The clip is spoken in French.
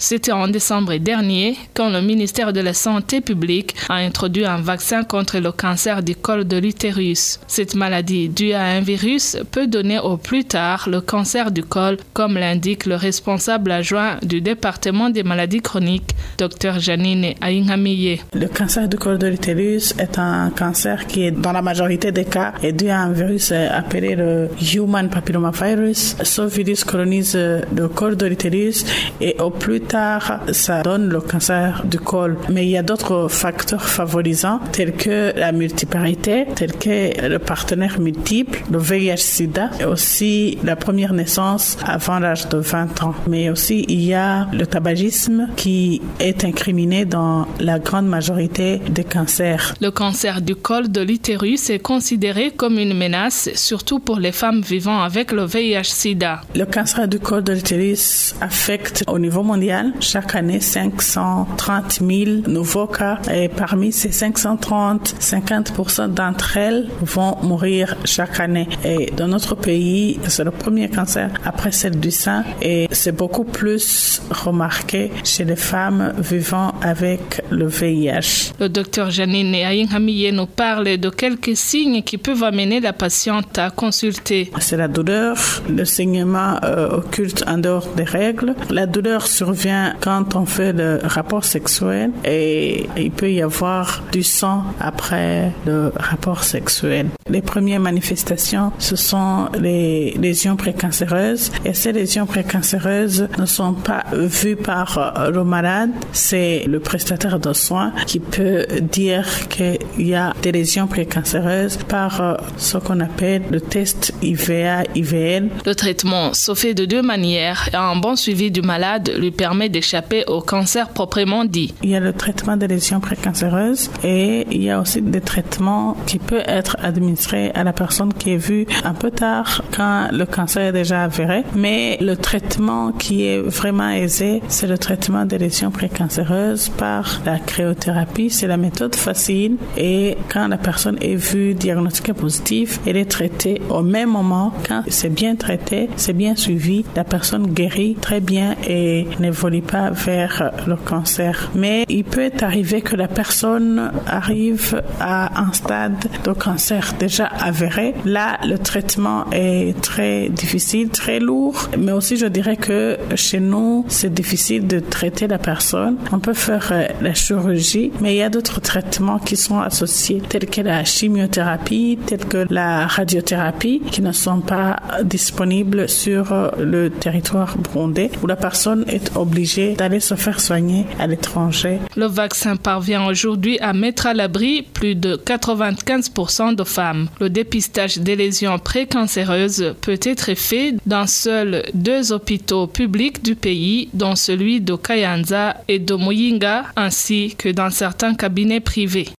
C'était en décembre dernier quand le ministère de la Santé publique a introduit un vaccin contre le cancer du col de l'utérus. Cette maladie due à un virus peut donner au plus tard le cancer du col, comme l'indique le responsable adjoint du département des maladies chroniques, Dr Janine Aïngamiye. Le cancer du col de l'utérus est un cancer qui est dans la majorité des cas est dû à un virus appelé le Human Papillomavirus. Ce virus colonise le col de l'utérus et au plus tard, ça donne le cancer du col. Mais il y a d'autres facteurs favorisants, tels que la multiparité, tels que le partenaire multiple, le VIH-Sida, et aussi la première naissance avant l'âge de 20 ans. Mais aussi, il y a le tabagisme qui est incriminé dans la grande majorité des cancers. Le cancer du col de l'utérus est considéré comme une menace, surtout pour les femmes vivant avec le VIH-Sida. Le cancer du col de l'utérus affecte au niveau mondial chaque année 530 000 nouveaux cas et parmi ces 530, 50% d'entre elles vont mourir chaque année. Et dans notre pays, c'est le premier cancer après celle du sein et c'est beaucoup plus remarqué chez les femmes vivant avec le VIH. Le docteur Janine Aïnhamie nous parle de quelques signes qui peuvent amener la patiente à consulter. C'est la douleur, le saignement euh, occulte en dehors des règles. La douleur survient quand on fait le rapport sexuel et il peut y avoir du sang après le rapport sexuel. Les premières manifestations, ce sont les lésions précancéreuses et ces lésions précancéreuses ne sont pas vues par euh, le malade, c'est le prestataire de soins qui peut dire qu'il y a des lésions précancéreuses par euh, ce qu'on appelle le test IVA-IVL. Le traitement se fait de deux manières. Un bon suivi du malade lui permet d'échapper au cancer proprement dit. Il y a le traitement des lésions précancéreuses et il y a aussi des traitements qui peuvent être administrés à la personne qui est vue un peu tard quand le cancer est déjà avéré. Mais le traitement qui est vraiment aisé, c'est le traitement des lésions précancéreuses par la cryothérapie. C'est la méthode facile et quand la personne est vue diagnostiquée positive, elle est traitée au même moment. Quand c'est bien traité, c'est bien suivi, la personne guérit très bien et n'évolue pas vers le cancer. Mais il peut arriver que la personne arrive à un stade de cancer déjà avéré. Là, le traitement est très difficile, très lourd. Mais aussi, je dirais que chez nous, c'est difficile de traiter la personne. On peut faire euh, la chirurgie, mais il y a d'autres traitements qui sont associés, tels que la chimiothérapie, tels que la radiothérapie, qui ne sont pas disponibles sur euh, le territoire burundais, où la personne est obligée d'aller se faire soigner à l'étranger. Le vaccin parvient aujourd'hui à mettre à l'abri plus de 95% de femmes. Le dépistage des lésions précancéreuses peut être fait dans seuls deux hôpitaux publics du pays, dont celui de Kayanza et de Muyinga, ainsi que dans certains cabinets privés.